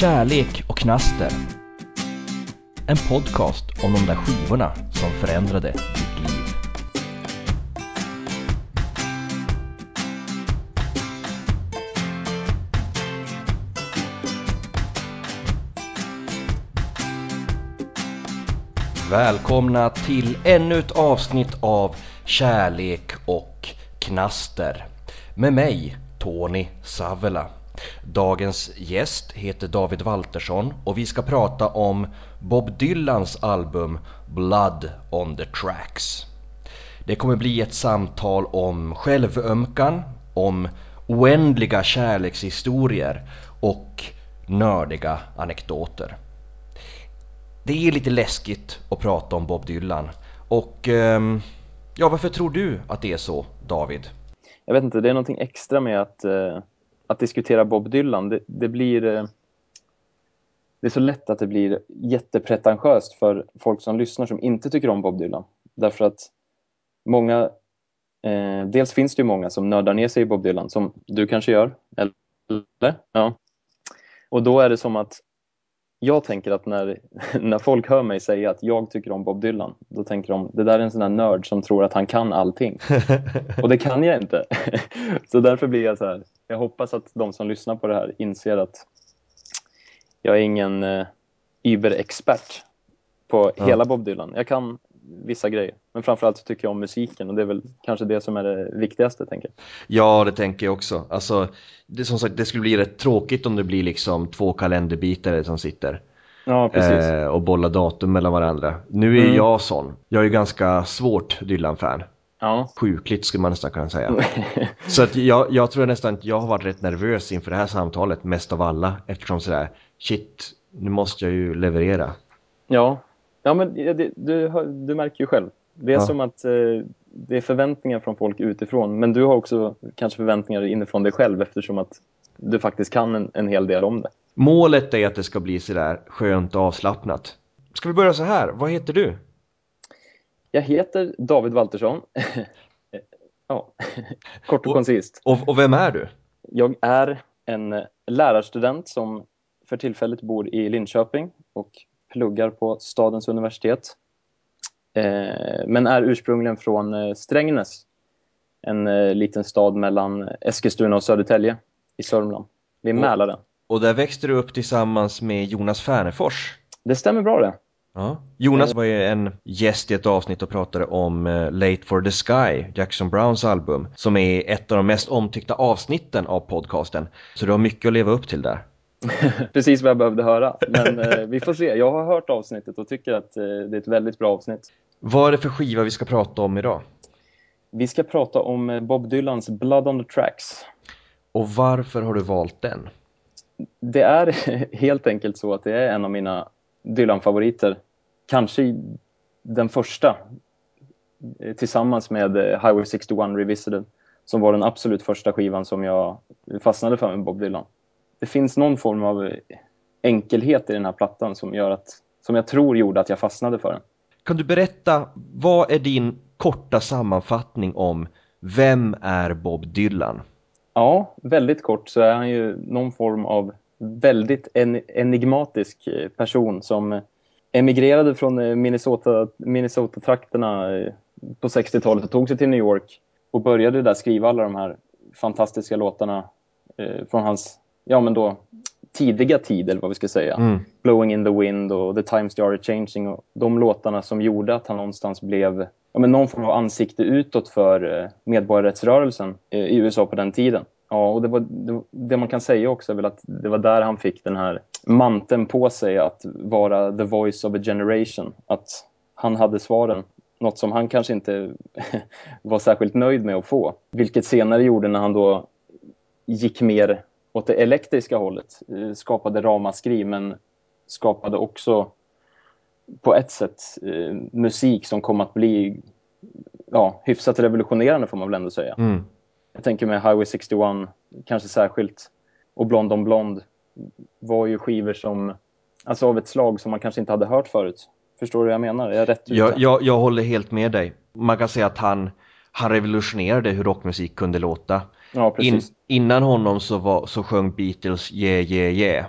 Kärlek och knaster. En podcast om de där skivorna som förändrade ditt liv. Välkomna till ännu ett avsnitt av Kärlek och knaster. Med mig, Tony Savela. Dagens gäst heter David Waltersson och vi ska prata om Bob Dylans album Blood on the Tracks. Det kommer bli ett samtal om självömkan, om oändliga kärlekshistorier och nördiga anekdoter. Det är lite läskigt att prata om Bob Dylan och ehm, ja, varför tror du att det är så, David? Jag vet inte, det är någonting extra med att, eh, att diskutera Bob Dylan. Det, det blir... Eh, det är så lätt att det blir jättepretentiöst för folk som lyssnar som inte tycker om Bob Dylan. Därför att många... Eh, dels finns det ju många som nördar ner sig i Bob Dylan, som du kanske gör, eller? Ja. Och då är det som att jag tänker att när, när folk hör mig säga att jag tycker om Bob Dylan, då tänker de det där är en sån här nörd som tror att han kan allting. Och det kan jag inte. Så därför blir jag så här, jag hoppas att de som lyssnar på det här inser att jag är ingen uh, Uber-expert på ja. hela Bob Dylan. Jag kan vissa grejer. Men framförallt så tycker jag om musiken och det är väl kanske det som är det viktigaste, tänker jag. Ja, det tänker jag också. Alltså, det, som sagt, det skulle bli rätt tråkigt om det blir liksom två kalenderbitare som sitter ja, precis. Eh, och bollar datum mellan varandra. Nu är mm. jag sån. Jag är ju ganska svårt Dylan-fan. Ja. Sjukligt skulle man nästan kunna säga. så att jag, jag tror nästan att jag har varit rätt nervös inför det här samtalet, mest av alla. Eftersom sådär, shit, nu måste jag ju leverera. Ja, Ja, men det, du, du märker ju själv. Det är ja. som att eh, det är förväntningar från folk utifrån. Men du har också kanske förväntningar inifrån dig själv eftersom att du faktiskt kan en, en hel del om det. Målet är att det ska bli sådär skönt och avslappnat. Ska vi börja så här? Vad heter du? Jag heter David Waltersson. ja, kort och, och koncist. Och, och vem är du? Jag är en lärarstudent som för tillfället bor i Linköping och pluggar på stadens universitet. Eh, men är ursprungligen från eh, Strängnäs. En eh, liten stad mellan Eskilstuna och Södertälje i Sörmland, vid Mälaren. Och där växte du upp tillsammans med Jonas Färnefors. Det stämmer bra det. Ja. Jonas var ju en gäst i ett avsnitt och pratade om Late for the Sky, Jackson Browns album, som är ett av de mest omtyckta avsnitten av podcasten. Så du har mycket att leva upp till där. Precis vad jag behövde höra. Men eh, vi får se. Jag har hört avsnittet och tycker att eh, det är ett väldigt bra avsnitt. Vad är det för skiva vi ska prata om idag? Vi ska prata om eh, Bob Dylans Blood on the Tracks. Och varför har du valt den? Det är helt enkelt så att det är en av mina Dylan-favoriter. Kanske den första eh, tillsammans med eh, Highway 61 Revisited som var den absolut första skivan som jag fastnade för med Bob Dylan det finns någon form av enkelhet i den här plattan som gör att som jag tror gjorde att jag fastnade för den. Kan du berätta, vad är din korta sammanfattning om vem är Bob Dylan? Ja, väldigt kort så är han ju någon form av väldigt en enigmatisk person som emigrerade från Minnesota, Minnesota-trakterna på 60-talet och tog sig till New York och började där skriva alla de här fantastiska låtarna eh, från hans ja men då tidiga tid eller vad vi ska säga. Mm. Blowing in the wind och The Time Started Changing och de låtarna som gjorde att han någonstans blev ja, men någon form av ansikte utåt för eh, medborgarrättsrörelsen eh, i USA på den tiden. Ja, och det, var, det, det, man kan säga också är väl att det var där han fick den här manteln på sig att vara the voice of a generation. Att han hade svaren. Något som han kanske inte var särskilt nöjd med att få. Vilket senare gjorde när han då gick mer åt det elektriska hållet. Eh, skapade ramaskri men skapade också på ett sätt eh, musik som kom att bli ja, hyfsat revolutionerande får man väl ändå säga. Mm. Jag tänker med Highway 61 kanske särskilt och Blond on Blond var ju skivor som alltså av ett slag som man kanske inte hade hört förut. Förstår du vad jag menar? Är jag rätt jag, jag, jag håller helt med dig. Man kan säga att han, han revolutionerade hur rockmusik kunde låta. Ja, In, innan honom så, var, så sjöng Beatles Yeah Yeah Yeah.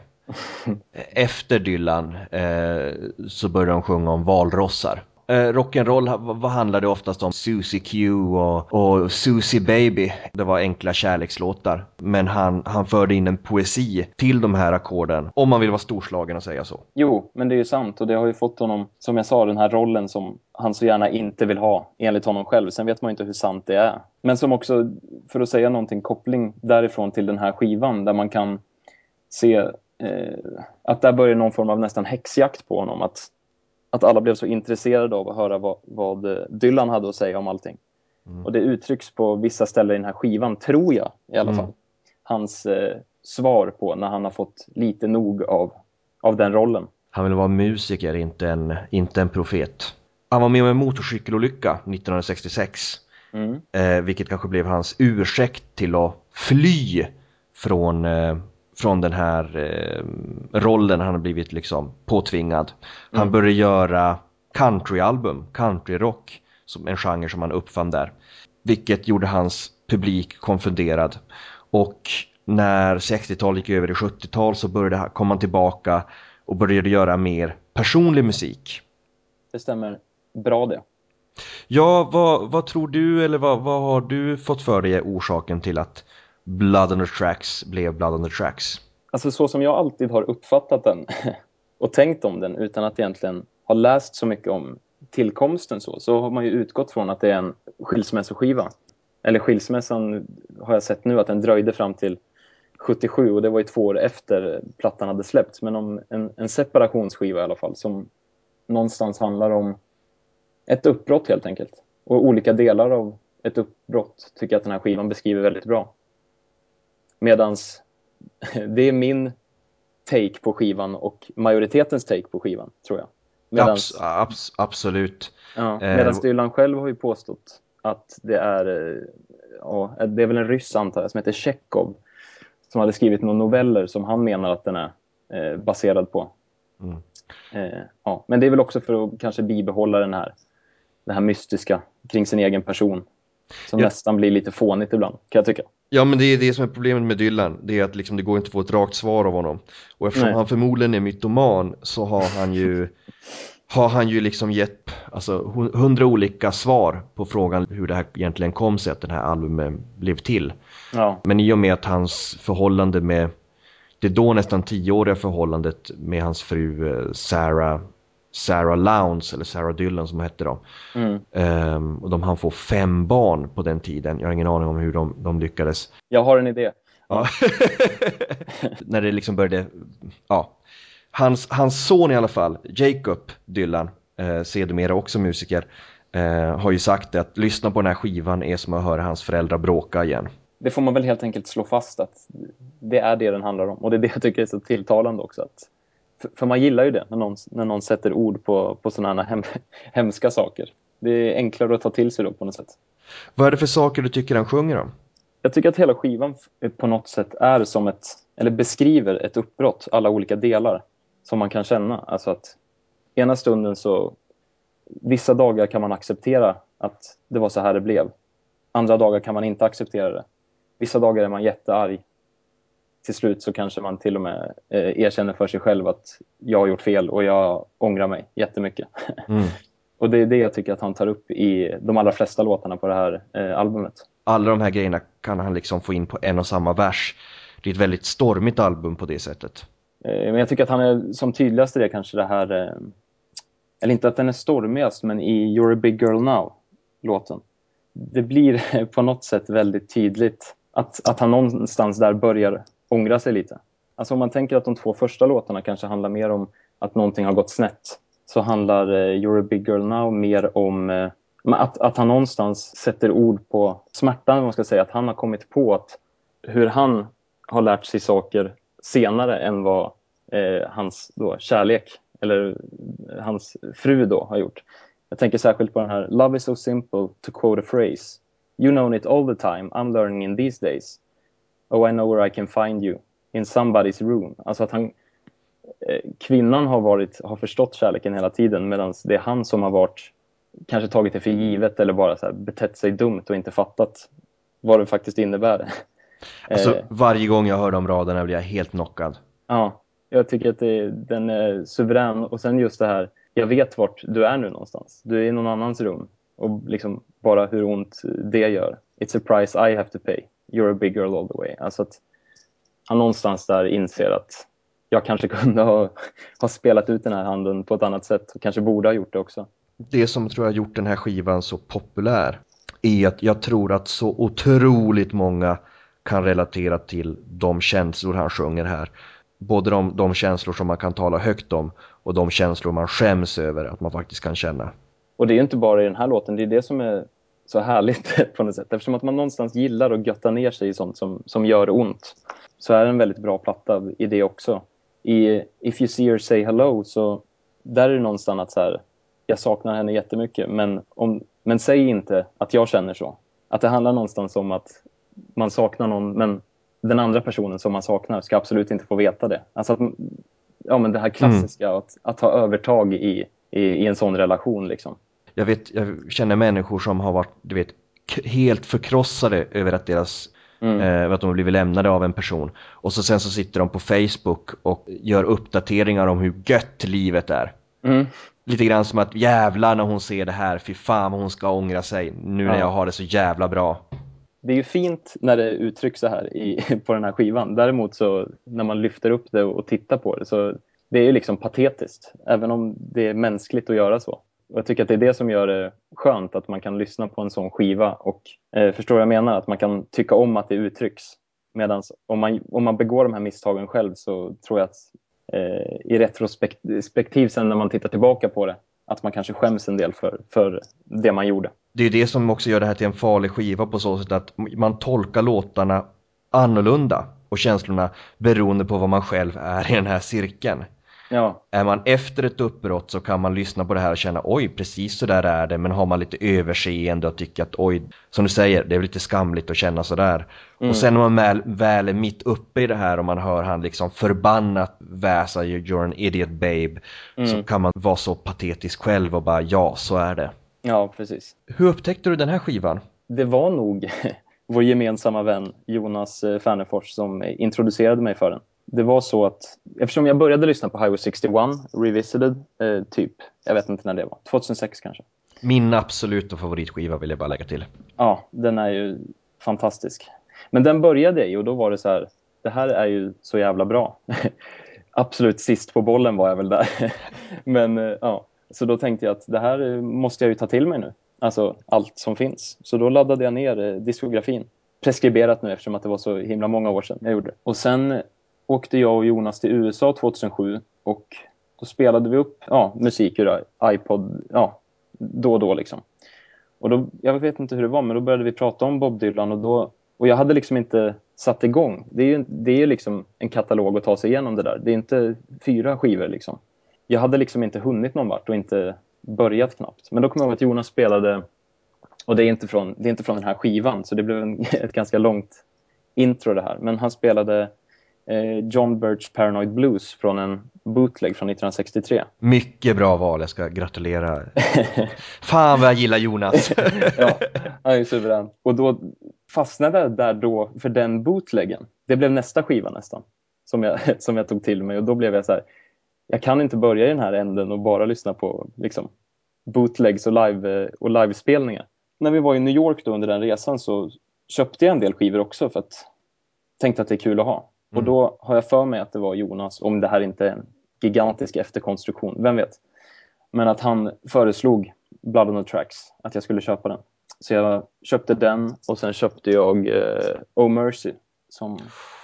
Efter Dylan eh, så började de sjunga om valrossar. Eh, rock'n'roll, vad handlade oftast om? Susie Q och, och Susie Baby. Det var enkla kärlekslåtar. Men han, han förde in en poesi till de här ackorden. Om man vill vara storslagen och säga så. Jo, men det är ju sant. Och det har ju fått honom, som jag sa, den här rollen som han så gärna inte vill ha, enligt honom själv. Sen vet man ju inte hur sant det är. Men som också, för att säga någonting, koppling därifrån till den här skivan där man kan se eh, att där börjar någon form av nästan häxjakt på honom. Att att alla blev så intresserade av att höra vad, vad Dylan hade att säga om allting. Mm. Och det uttrycks på vissa ställen i den här skivan, tror jag i alla mm. fall. Hans eh, svar på när han har fått lite nog av, av den rollen. Han vill vara musiker, inte en, inte en profet. Han var med om en motorcykelolycka 1966. Mm. Eh, vilket kanske blev hans ursäkt till att fly från eh, från den här eh, rollen han har blivit liksom påtvingad. Han mm. började göra countryalbum, countryrock, som en genre som han uppfann där. Vilket gjorde hans publik konfunderad. Och när 60-talet gick över i 70-tal så började, kom han tillbaka och började göra mer personlig musik. Det stämmer bra det. Ja, vad, vad tror du eller vad, vad har du fått för dig orsaken till att Blood on the Tracks blev Blood on the Tracks? Alltså så som jag alltid har uppfattat den och tänkt om den utan att egentligen ha läst så mycket om tillkomsten så, så har man ju utgått från att det är en skilsmässoskiva. Eller skilsmässan har jag sett nu att den dröjde fram till 77 och det var ju två år efter plattan hade släppts. Men om en, en separationsskiva i alla fall som någonstans handlar om ett uppbrott helt enkelt. Och olika delar av ett uppbrott tycker jag att den här skivan beskriver väldigt bra. Medans det är min take på skivan och majoritetens take på skivan, tror jag. Medans, abs, abs, absolut. Ja, medan eh, Dylan själv har ju påstått att det är, eh, ja, det är väl en ryss antar jag, som heter Tjechov som hade skrivit några noveller som han menar att den är eh, baserad på. Mm. Eh, ja, men det är väl också för att kanske bibehålla den här, det här mystiska kring sin egen person som ja. nästan blir lite fånigt ibland, kan jag tycka. Ja men det är det som är problemet med Dylan, det är att liksom det går inte att få ett rakt svar av honom. Och eftersom Nej. han förmodligen är mytoman så har han ju har han ju liksom gett alltså, hundra olika svar på frågan hur det här egentligen kom sig att den här albumet blev till. Ja. Men i och med att hans förhållande med det då nästan tioåriga förhållandet med hans fru eh, Sarah Sarah Lowndes, eller Sarah Dylan som hette då. Mm. Um, och de hann få fem barn på den tiden. Jag har ingen aning om hur de, de lyckades. Jag har en idé. Ja. När det liksom började, ja. Hans, hans son i alla fall, Jacob Dylan, eh, sedermera också musiker, eh, har ju sagt att lyssna på den här skivan är som att höra hans föräldrar bråka igen. Det får man väl helt enkelt slå fast att det är det den handlar om. Och det är det jag tycker är så tilltalande också. Att för man gillar ju det när någon, när någon sätter ord på, på sådana här hem, hemska saker. Det är enklare att ta till sig då på något sätt. Vad är det för saker du tycker han sjunger om? Jag tycker att hela skivan på något sätt är som ett, eller beskriver ett uppbrott, alla olika delar som man kan känna. Alltså att ena stunden så, vissa dagar kan man acceptera att det var så här det blev. Andra dagar kan man inte acceptera det. Vissa dagar är man jättearg till slut så kanske man till och med eh, erkänner för sig själv att jag har gjort fel och jag ångrar mig jättemycket. Mm. och det är det jag tycker att han tar upp i de allra flesta låtarna på det här eh, albumet. Alla de här grejerna kan han liksom få in på en och samma vers. Det är ett väldigt stormigt album på det sättet. Eh, men jag tycker att han är som tydligast i det kanske det här, eh, eller inte att den är stormigast, men i You're a big girl now, låten. Det blir på något sätt väldigt tydligt att, att han någonstans där börjar ångra sig lite. Alltså om man tänker att de två första låtarna kanske handlar mer om att någonting har gått snett så handlar eh, You're a big girl now mer om eh, att, att han någonstans sätter ord på smärtan, man ska säga. Att han har kommit på att hur han har lärt sig saker senare än vad eh, hans då, kärlek eller eh, hans fru då har gjort. Jag tänker särskilt på den här Love is so simple to quote a phrase. You know it all the time, I'm learning in these days. Oh, I know where I can find you. In somebody's room. Alltså att han, eh, kvinnan har, varit, har förstått kärleken hela tiden medan det är han som har varit kanske tagit det för givet eller bara så här, betett sig dumt och inte fattat vad det faktiskt innebär. Alltså, eh. varje gång jag hör de raderna blir jag helt knockad. Ja, Jag tycker att det, den är suverän. Och sen just det här, jag vet vart du är nu någonstans. Du är i någon annans rum. Och liksom bara hur ont det gör. It's a price I have to pay. You're a big girl all the way. Alltså att han någonstans där inser att jag kanske kunde ha, ha spelat ut den här handen på ett annat sätt och kanske borde ha gjort det också. Det som tror jag gjort den här skivan så populär är att jag tror att så otroligt många kan relatera till de känslor han sjunger här. Både de, de känslor som man kan tala högt om och de känslor man skäms över att man faktiskt kan känna. Och det är inte bara i den här låten, det är det som är så härligt på något sätt. Eftersom att man någonstans gillar att götta ner sig i sånt som, som gör ont så är det en väldigt bra platta i det också. I If You See Her Say Hello så där är det någonstans att så här, jag saknar henne jättemycket men, om, men säg inte att jag känner så. Att det handlar någonstans om att man saknar någon men den andra personen som man saknar ska absolut inte få veta det. Alltså att, ja, men det här klassiska, mm. att, att ha övertag i, i, i, en sån relation. Liksom. Jag, vet, jag känner människor som har varit du vet, helt förkrossade över att deras Mm. Eh, att de har blivit lämnade av en person. Och så sen så sitter de på Facebook och gör uppdateringar om hur gött livet är. Mm. Lite grann som att jävlar när hon ser det här, fy fan hon ska ångra sig nu när jag har det så jävla bra. Det är ju fint när det uttrycks så här i, på den här skivan. Däremot så när man lyfter upp det och tittar på det så det är ju liksom patetiskt. Även om det är mänskligt att göra så. Och jag tycker att det är det som gör det skönt att man kan lyssna på en sån skiva och eh, förstå vad jag menar, att man kan tycka om att det uttrycks. Medan om man, om man begår de här misstagen själv så tror jag att eh, i retrospektiv sen när man tittar tillbaka på det att man kanske skäms en del för, för det man gjorde. Det är det som också gör det här till en farlig skiva på så sätt att man tolkar låtarna annorlunda och känslorna beroende på vad man själv är i den här cirkeln. Ja. Är man efter ett uppbrott så kan man lyssna på det här och känna oj, precis så där är det. Men har man lite överseende och tycker att oj, som du säger, det är lite skamligt att känna sådär. Mm. Och sen när man väl, väl är mitt uppe i det här och man hör han liksom förbannat väsa You're an idiot babe. Mm. Så kan man vara så patetisk själv och bara ja, så är det. Ja, precis. Hur upptäckte du den här skivan? Det var nog vår gemensamma vän Jonas eh, Färnefors som introducerade mig för den det var så att eftersom jag började lyssna på Highway 61 Revisited, eh, typ, jag vet inte när det var, 2006 kanske. Min absoluta favoritskiva vill jag bara lägga till. Ja, den är ju fantastisk. Men den började jag i och då var det så här, det här är ju så jävla bra. Absolut sist på bollen var jag väl där. Men eh, ja, så då tänkte jag att det här måste jag ju ta till mig nu. Alltså allt som finns. Så då laddade jag ner eh, diskografin. Preskriberat nu eftersom att det var så himla många år sedan jag gjorde det. Och sen åkte jag och Jonas till USA 2007 och då spelade vi upp ja, musik ur iPod ja, då och då. Liksom. Och då, jag vet inte hur det var, men då började vi prata om Bob Dylan och, då, och jag hade liksom inte satt igång. Det är ju det är liksom en katalog att ta sig igenom det där. Det är inte fyra skivor. Liksom. Jag hade liksom inte hunnit någon vart och inte börjat knappt. Men då kom jag ihåg att Jonas spelade, och det är inte från, det är inte från den här skivan, så det blev en, ett ganska långt intro det här. Men han spelade John Birch Paranoid Blues från en bootleg från 1963. Mycket bra val, jag ska gratulera. Fan vad jag gillar Jonas! ja, han är suverän. Och då fastnade jag där då för den bootleggen. Det blev nästa skiva nästan, som jag, som jag tog till mig. Och då blev jag så här, jag kan inte börja i den här änden och bara lyssna på liksom, bootlegs och, live, och livespelningar. När vi var i New York då under den resan så köpte jag en del skivor också för att tänkte att det är kul att ha. Mm. Och då har jag för mig att det var Jonas, om det här inte är en gigantisk efterkonstruktion, vem vet. Men att han föreslog Blood on the Tracks, att jag skulle köpa den. Så jag köpte den och sen köpte jag eh, Oh Mercy som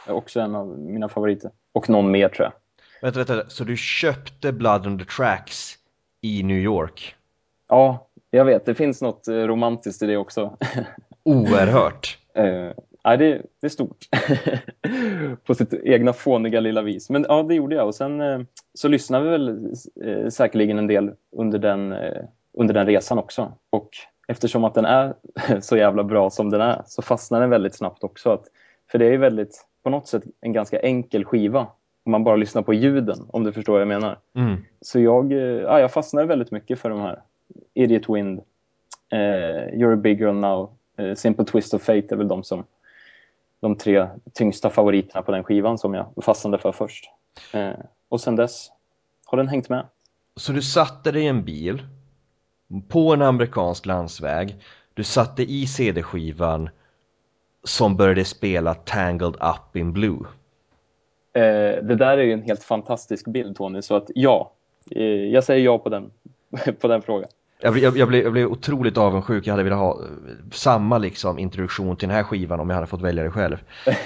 är också en av mina favoriter. Och någon mer tror jag. Vänta, vänta, så du köpte Blood on the Tracks i New York? Ja, jag vet. Det finns något eh, romantiskt i det också. Oerhört. eh, Ja, det, det är stort. på sitt egna fåniga lilla vis. Men ja, det gjorde jag. Och sen eh, så lyssnade vi väl eh, säkerligen en del under den, eh, under den resan också. Och eftersom att den är så jävla bra som den är så fastnar den väldigt snabbt också. Att, för det är väldigt, på något sätt, en ganska enkel skiva. Om man bara lyssnar på ljuden, om du förstår vad jag menar. Mm. Så jag, ja, jag fastnade väldigt mycket för de här. Idiot Wind, eh, You're a big girl now, eh, Simple Twist of Fate är väl de som de tre tyngsta favoriterna på den skivan som jag fastnade för först. Eh, och sen dess har den hängt med. Så du satte dig i en bil på en amerikansk landsväg, du satte i CD-skivan som började spela Tangled Up in Blue. Eh, det där är ju en helt fantastisk bild Tony, så att ja, eh, jag säger ja på den, på den frågan. Jag, jag, jag, blev, jag blev otroligt avundsjuk, jag hade velat ha samma liksom introduktion till den här skivan om jag hade fått välja det själv.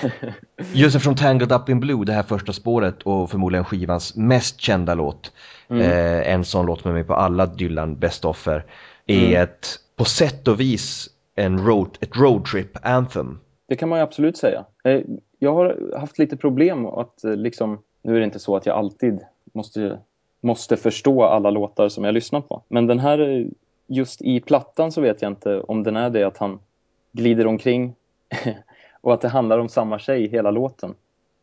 Just eftersom Tangled Up in Blue, det här första spåret och förmodligen skivans mest kända låt, mm. eh, en sån låt med mig på alla Dylan Best Offer, är mm. ett, på sätt och vis en road, ett roadtrip anthem. Det kan man ju absolut säga. Eh, jag har haft lite problem att eh, liksom, nu är det inte så att jag alltid måste måste förstå alla låtar som jag lyssnar på. Men den här, just i plattan så vet jag inte om den är det att han glider omkring och att det handlar om samma tjej hela låten.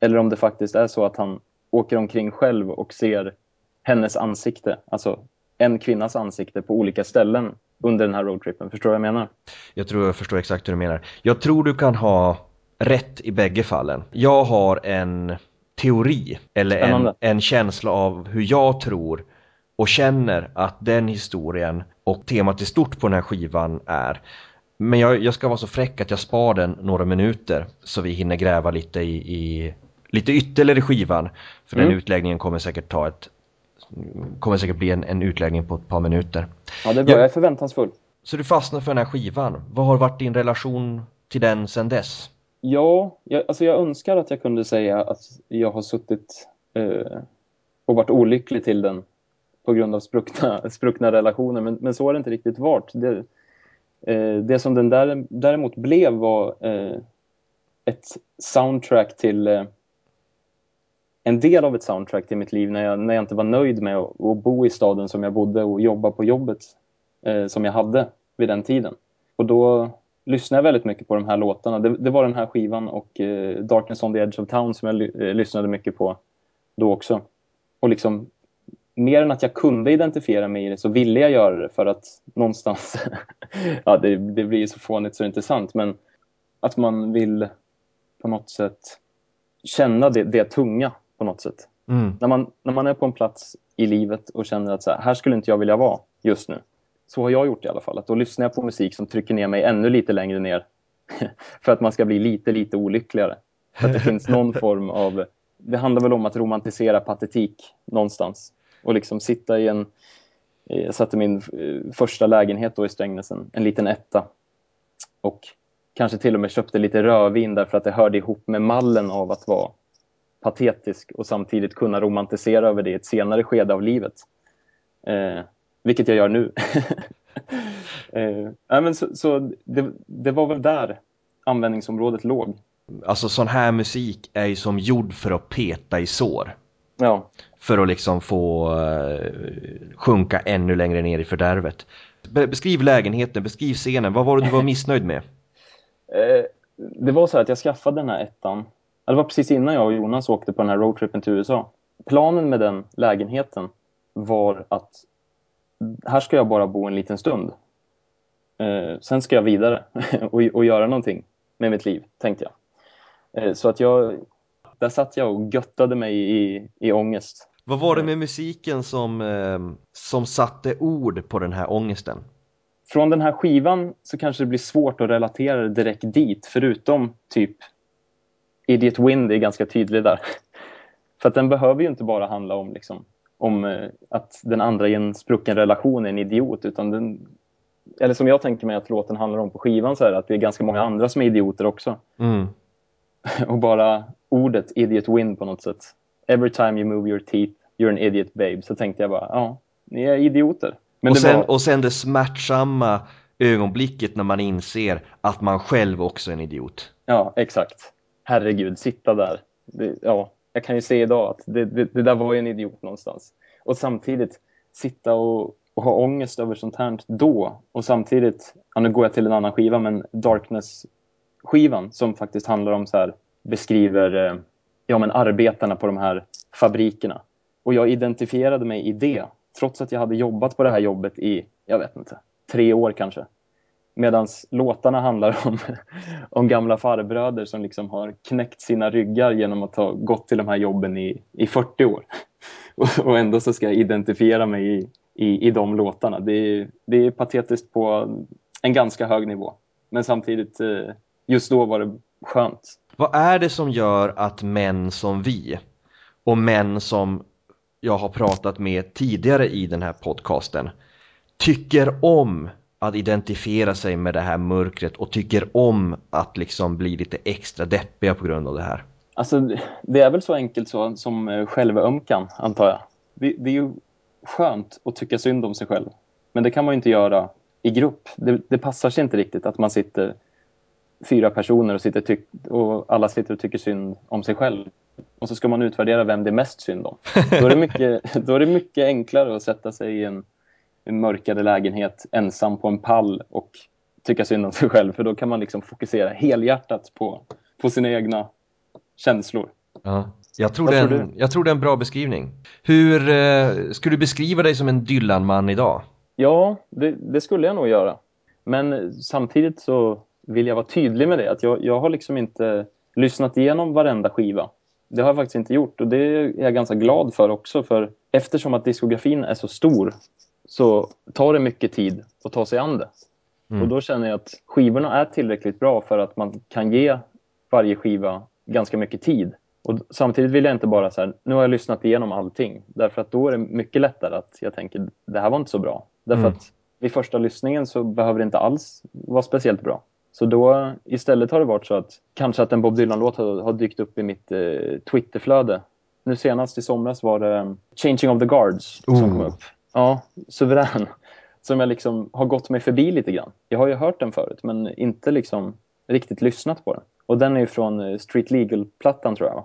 Eller om det faktiskt är så att han åker omkring själv och ser hennes ansikte, alltså en kvinnas ansikte på olika ställen under den här roadtrippen. Förstår du vad jag menar? Jag tror jag förstår exakt hur du menar. Jag tror du kan ha rätt i bägge fallen. Jag har en teori eller en, en känsla av hur jag tror och känner att den historien och temat i stort på den här skivan är. Men jag, jag ska vara så fräck att jag spar den några minuter så vi hinner gräva lite i, i lite ytterligare skivan. För mm. den utläggningen kommer säkert ta ett kommer säkert bli en, en utläggning på ett par minuter. Ja, det är bra. Jag, jag är förväntansfull. Så du fastnar för den här skivan. Vad har varit din relation till den sedan dess? Ja, jag, alltså jag önskar att jag kunde säga att jag har suttit eh, och varit olycklig till den på grund av spruckna, spruckna relationer, men, men så har det inte riktigt varit. Det, eh, det som den där, däremot blev var eh, ett soundtrack till eh, en del av ett soundtrack till mitt liv när jag, när jag inte var nöjd med att, att bo i staden som jag bodde och jobba på jobbet eh, som jag hade vid den tiden. Och då lyssnade jag väldigt mycket på de här låtarna. Det, det var den här skivan och eh, Darkness on the Edge of Town som jag eh, lyssnade mycket på då också. Och liksom, mer än att jag kunde identifiera mig i det så ville jag göra det för att någonstans, ja det, det blir så fånigt så det är inte sant, men att man vill på något sätt känna det, det tunga på något sätt. Mm. När, man, när man är på en plats i livet och känner att så här, här skulle inte jag vilja vara just nu så har jag gjort i alla fall. Att då lyssnar jag på musik som trycker ner mig ännu lite längre ner. för att man ska bli lite, lite olyckligare. För att det finns någon form av... Det handlar väl om att romantisera patetik någonstans. Och liksom sitta i en... Jag satte min eh, första lägenhet då i Strängnäsen, en liten etta. Och kanske till och med köpte lite rödvin därför att det hörde ihop med mallen av att vara patetisk och samtidigt kunna romantisera över det i ett senare skede av livet. Eh, vilket jag gör nu. eh, men så, så det, det, var väl där användningsområdet låg. Alltså sån här musik är ju som gjord för att peta i sår. Ja. För att liksom få uh, sjunka ännu längre ner i fördärvet. Be beskriv lägenheten, beskriv scenen. Vad var det du var missnöjd med? Eh, det var så att jag skaffade den här ettan. Det var precis innan jag och Jonas åkte på den här roadtrippen till USA. Planen med den lägenheten var att här ska jag bara bo en liten stund. Eh, sen ska jag vidare och, och göra någonting med mitt liv, tänkte jag. Eh, så att jag, där satt jag och göttade mig i, i ångest. Vad var det med musiken som, eh, som satte ord på den här ångesten? Från den här skivan så kanske det blir svårt att relatera direkt dit, förutom typ Idiot Wind är ganska tydlig där. För att den behöver ju inte bara handla om liksom, om eh, att den andra i en sprucken relation är en idiot utan den, eller som jag tänker mig att låten handlar om på skivan så är det att det är ganska många andra som är idioter också. Mm. Och bara ordet idiot win på något sätt. Every time you move your teeth you're an idiot babe. Så tänkte jag bara, ja, ni är idioter. Men och, sen, var... och sen det smärtsamma ögonblicket när man inser att man själv också är en idiot. Ja, exakt. Herregud, sitta där. Det, ja, jag kan ju se idag att det, det, det där var ju en idiot någonstans. Och samtidigt sitta och, och ha ångest över sånt här då. Och samtidigt, ja, nu går jag till en annan skiva, men Darkness-skivan som faktiskt handlar om så här, beskriver eh, ja, men arbetarna på de här fabrikerna. Och jag identifierade mig i det, trots att jag hade jobbat på det här jobbet i, jag vet inte, tre år kanske. Medan låtarna handlar om, om gamla farbröder som liksom har knäckt sina ryggar genom att ha gått till de här jobben i, i 40 år. och ändå så ska jag identifiera mig i, i, i de låtarna. Det är, det är patetiskt på en ganska hög nivå. Men samtidigt, eh, just då var det skönt. Vad är det som gör att män som vi och män som jag har pratat med tidigare i den här podcasten tycker om att identifiera sig med det här mörkret och tycker om att liksom bli lite extra deppiga på grund av det här? Alltså, det är väl så enkelt så, som eh, självömkan, antar jag. Det, det, är ju skönt att tycka synd om sig själv. Men det kan man ju inte göra i grupp. Det, det passar sig inte riktigt att man sitter fyra personer och, sitter tyck, och alla sitter och tycker synd om sig själv. Och så ska man utvärdera vem det är mest synd om. Då är det mycket, då är det mycket enklare att sätta sig i en, en mörkare lägenhet ensam på en pall och tycka synd om sig själv. För då kan man liksom fokusera helhjärtat på, på sina egna känslor. Ja. Jag tror, det är en, jag tror det är en bra beskrivning. Hur eh, skulle du beskriva dig som en Dylan-man idag? Ja, det, det, skulle jag nog göra. Men samtidigt så vill jag vara tydlig med det. Att jag, jag har liksom inte lyssnat igenom varenda skiva. Det har jag faktiskt inte gjort och det är jag ganska glad för också. För eftersom att diskografin är så stor så tar det mycket tid att ta sig an det. Mm. Och då känner jag att skivorna är tillräckligt bra för att man kan ge varje skiva ganska mycket tid. Och samtidigt vill jag inte bara så här, nu har jag lyssnat igenom allting. Därför att då är det mycket lättare att jag tänker, det här var inte så bra. Därför mm. att vid första lyssningen så behöver det inte alls vara speciellt bra. Så då istället har det varit så att kanske att en Bob Dylan-låt har, har, dykt upp i mitt eh, Twitterflöde. Nu senast i somras var det um, Changing of the Guards som oh. kom upp. Ja, suverän. Som jag liksom har gått mig förbi lite grann. Jag har ju hört den förut men inte liksom riktigt lyssnat på den. Och den är ju från eh, Street Legal-plattan tror jag.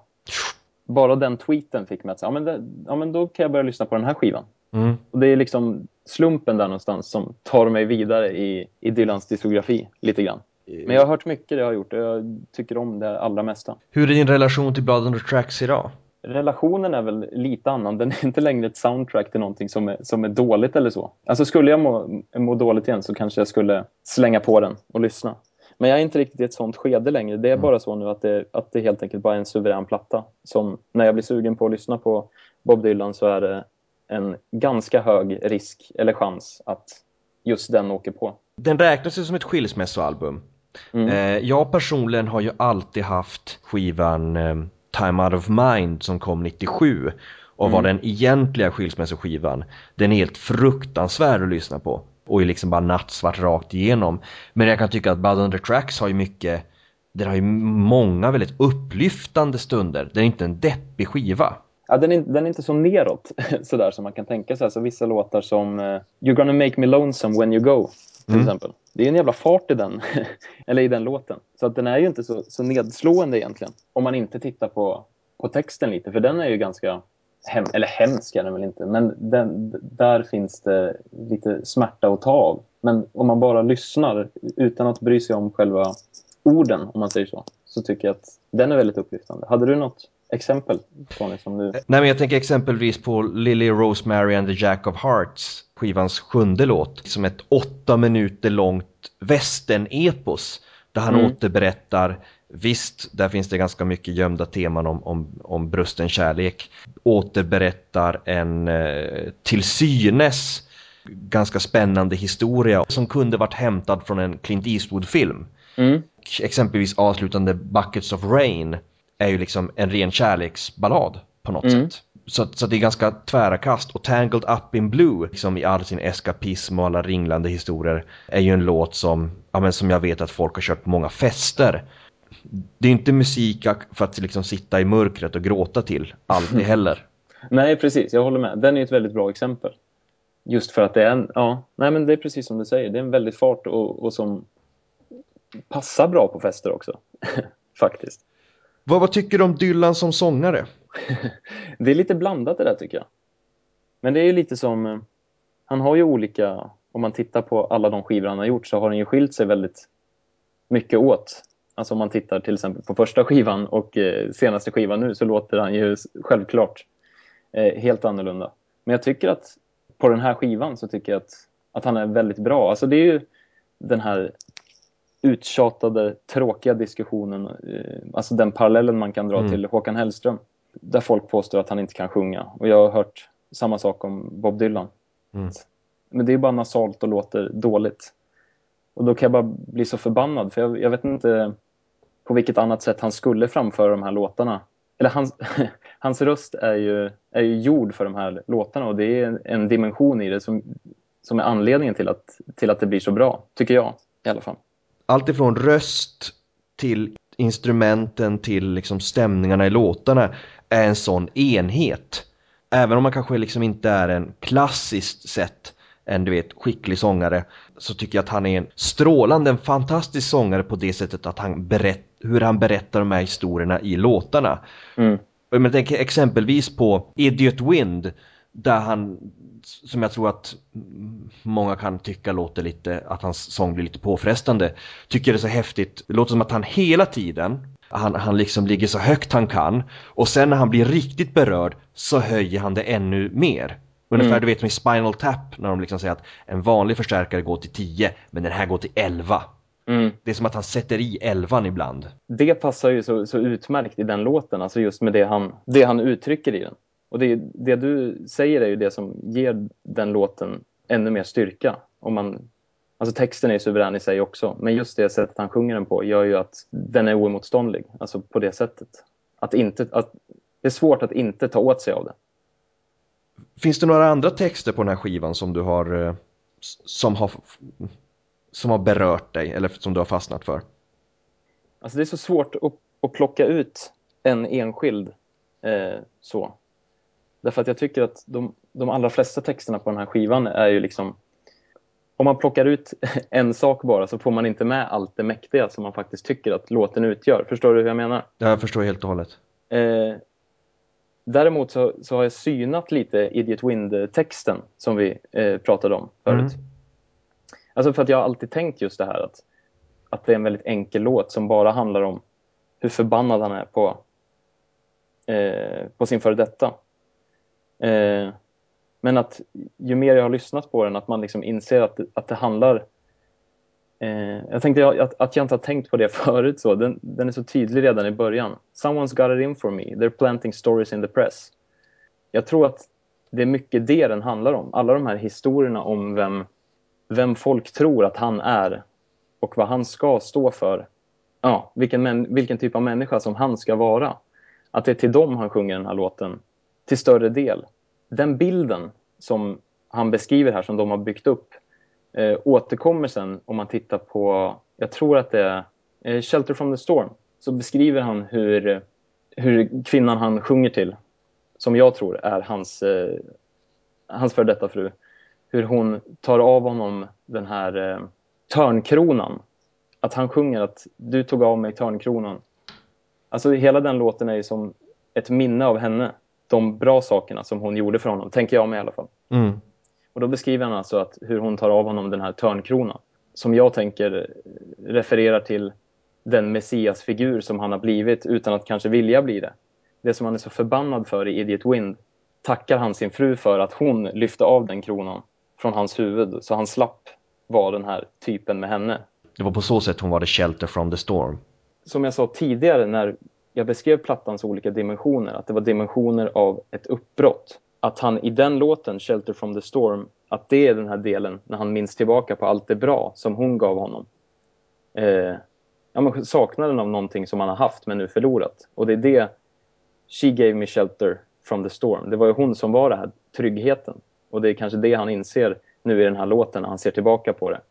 Bara den tweeten fick mig att säga, ja men, det, ja men då kan jag börja lyssna på den här skivan. Mm. Och det är liksom slumpen där någonstans som tar mig vidare i, i Dylans diskografi lite grann. Men jag har hört mycket det jag har gjort och jag tycker om det allra mesta. Hur är din relation till Blood on the Tracks idag? Relationen är väl lite annan. Den är inte längre ett soundtrack till någonting som är, som är dåligt eller så. Alltså skulle jag må, må dåligt igen så kanske jag skulle slänga på den och lyssna. Men jag är inte riktigt i ett sånt skede längre. Det är mm. bara så nu att det, att det helt enkelt bara är en suverän platta. Som när jag blir sugen på att lyssna på Bob Dylan så är det en ganska hög risk eller chans att just den åker på. Den räknas ju som ett skilsmässoalbum. Mm. Eh, jag personligen har ju alltid haft skivan eh, Time Out of Mind som kom 97 och mm. var den egentliga skilsmässoskivan. Den är helt fruktansvärd att lyssna på och är liksom bara nattsvart rakt igenom. Men jag kan tycka att Blood on the Tracks har ju mycket, den har ju många väldigt upplyftande stunder. Den är inte en deppig skiva. Ja, den, är, den är inte så neråt sådär som man kan tänka sig. Alltså, vissa låtar som uh, You're gonna make me lonesome when you go till mm. exempel. Det är en jävla fart i den, eller i den låten. Så att den är ju inte så, så nedslående egentligen. Om man inte tittar på, på texten lite, för den är ju ganska hem, eller hemsk är den väl inte, men den, där finns det lite smärta att ta av. Men om man bara lyssnar utan att bry sig om själva orden, om man säger så, så tycker jag att den är väldigt upplyftande. Hade du något exempel, Tony, som du... Nej, men jag tänker exempelvis på Lily Rosemary and the Jack of Hearts, skivans sjunde låt, som ett åtta minuter långt västern-epos där han mm. återberättar Visst, där finns det ganska mycket gömda teman om, om, om brusten kärlek. Återberättar en eh, till synes ganska spännande historia som kunde varit hämtad från en Clint Eastwood-film. Mm. Exempelvis avslutande Buckets of Rain är ju liksom en ren kärleksballad på något mm. sätt. Så, så det är ganska tvära kast. Och Tangled Up in Blue, liksom i all sin eskapism och alla ringlande historier, är ju en låt som, ja, men som jag vet att folk har kört på många fester. Det är inte musik för att liksom sitta i mörkret och gråta till, alltid heller. Nej, precis. Jag håller med. Den är ett väldigt bra exempel. Just för att det är en, ja, nej men det är precis som du säger. Det är en väldigt fart och, och som passar bra på fester också. Faktiskt. Vad, vad tycker du om Dylan som sångare? det är lite blandat det där tycker jag. Men det är ju lite som... Eh, han har ju olika... Om man tittar på alla de skivor han har gjort så har han ju skilt sig väldigt mycket åt. Alltså om man tittar till exempel på första skivan och eh, senaste skivan nu så låter han ju självklart eh, helt annorlunda. Men jag tycker att på den här skivan så tycker jag att, att han är väldigt bra. Alltså det är ju den här uttjatade, tråkiga diskussionen, eh, alltså den parallellen man kan dra mm. till Håkan Hellström. där folk påstår att han inte kan sjunga. Och jag har hört samma sak om Bob Dylan. Mm. Men det är bara nasalt och låter dåligt. Och då kan jag bara bli så förbannad, för jag, jag vet inte på vilket annat sätt han skulle framföra de här låtarna. Eller hans, hans röst är ju, är ju gjord för de här låtarna och det är en dimension i det som, som är anledningen till att, till att det blir så bra, tycker jag i alla fall. Allt ifrån röst till instrumenten till liksom stämningarna i låtarna är en sån enhet. Även om man kanske liksom inte är en klassiskt sett en du vet skicklig sångare så tycker jag att han är en strålande, en fantastisk sångare på det sättet att han berätt, hur han berättar de här historierna i låtarna. Mm. Jag tänker exempelvis på Idiot Wind där han, som jag tror att många kan tycka låter lite, att hans sång blir lite påfrestande, tycker det är så häftigt. Det låter som att han hela tiden, han, han liksom ligger så högt han kan och sen när han blir riktigt berörd så höjer han det ännu mer. Ungefär Mm. du vet som i Spinal Tap när de liksom säger att en vanlig förstärkare går till 10 men den här går till 11. Mm. Det är som att han sätter i 11 ibland. Det passar ju så, så utmärkt i den låten, alltså just med det han, det han uttrycker i den. Och det, det du säger är ju det som ger den låten ännu mer styrka. Om man, alltså texten är suverän i sig också, men just det sättet han sjunger den på gör ju att den är oemotståndlig. Alltså på det sättet. Att inte, att, det är svårt att inte ta åt sig av det. Finns det några andra texter på den här skivan som du har eh, som har som har berört dig eller som du har fastnat för? Alltså det är så svårt att, att plocka ut en enskild eh, så. Därför att jag tycker att de, de allra flesta texterna på den här skivan är ju liksom om man plockar ut en sak bara så får man inte med allt det mäktiga som man faktiskt tycker att låten utgör. Förstår du hur jag menar? Jag förstår helt och hållet. Eh, däremot så, så har jag synat lite Idiot Wind-texten som vi eh, pratade om förut. Mm. Alltså för att jag har alltid tänkt just det här att, att det är en väldigt enkel låt som bara handlar om hur förbannad han är på, eh, på sin före detta. Eh, men att ju mer jag har lyssnat på den att man liksom inser att, att det handlar Eh, jag tänkte att, att jag inte har tänkt på det förut. Så. Den, den är så tydlig redan i början. Someone's got it in for me. They're planting stories in the press. Jag tror att det är mycket det den handlar om. Alla de här historierna om vem, vem folk tror att han är och vad han ska stå för. Ja, vilken, vilken typ av människa som han ska vara. Att det är till dem han sjunger den här låten till större del. Den bilden som han beskriver här, som de har byggt upp eh, återkommer sen om man tittar på, jag tror att det är eh, Shelter from the Storm, så beskriver han hur, hur kvinnan han sjunger till, som jag tror är hans, eh, hans före detta fru, hur hon tar av honom den här eh, törnkronan. Att han sjunger att du tog av mig törnkronan. Alltså hela den låten är ju som ett minne av henne. De bra sakerna som hon gjorde för honom, tänker jag mig i alla fall. Mm. Och då beskriver han alltså att hur hon tar av honom den här törnkronan. Som jag tänker refererar till den messiasfigur som han har blivit utan att kanske vilja bli det. Det som han är så förbannad för i Idiot Wind tackar han sin fru för att hon lyfte av den kronan från hans huvud så han slapp vara den här typen med henne. Det var på så sätt hon var the shelter from the storm. Som jag sa tidigare när jag beskrev plattans olika dimensioner, att det var dimensioner av ett uppbrott. Att han i den låten, Shelter from the Storm, att det är den här delen när han minns tillbaka på allt det bra som hon gav honom. Eh, ja, men saknaden av någonting som han har haft men nu förlorat. Och det är det, She gave me shelter from the storm. Det var ju hon som var den här tryggheten. Och det är kanske det han inser nu i den här låten när han ser tillbaka på det.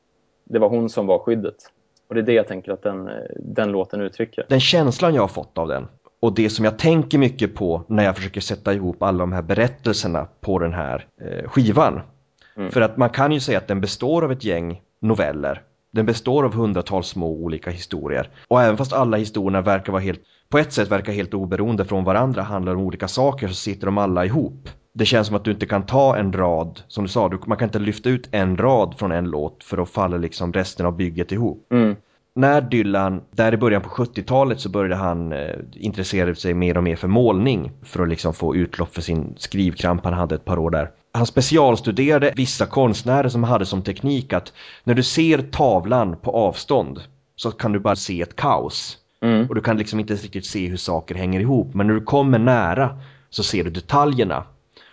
Det var hon som var skyddet. Och det är det jag tänker att den, den låten uttrycker. Den känslan jag har fått av den och det som jag tänker mycket på när jag försöker sätta ihop alla de här berättelserna på den här eh, skivan. Mm. För att man kan ju säga att den består av ett gäng noveller. Den består av hundratals små olika historier. Och även fast alla historierna verkar vara helt, på ett sätt verkar helt oberoende från varandra, handlar om olika saker, så sitter de alla ihop. Det känns som att du inte kan ta en rad, som du sa, du, man kan inte lyfta ut en rad från en låt för då faller liksom resten av bygget ihop. Mm. När Dylan, där i början på 70-talet så började han eh, intressera sig mer och mer för målning för att liksom få utlopp för sin skrivkramp, han hade ett par år där. Han specialstuderade vissa konstnärer som hade som teknik att när du ser tavlan på avstånd så kan du bara se ett kaos. Mm. Och du kan liksom inte riktigt se hur saker hänger ihop. Men när du kommer nära så ser du detaljerna.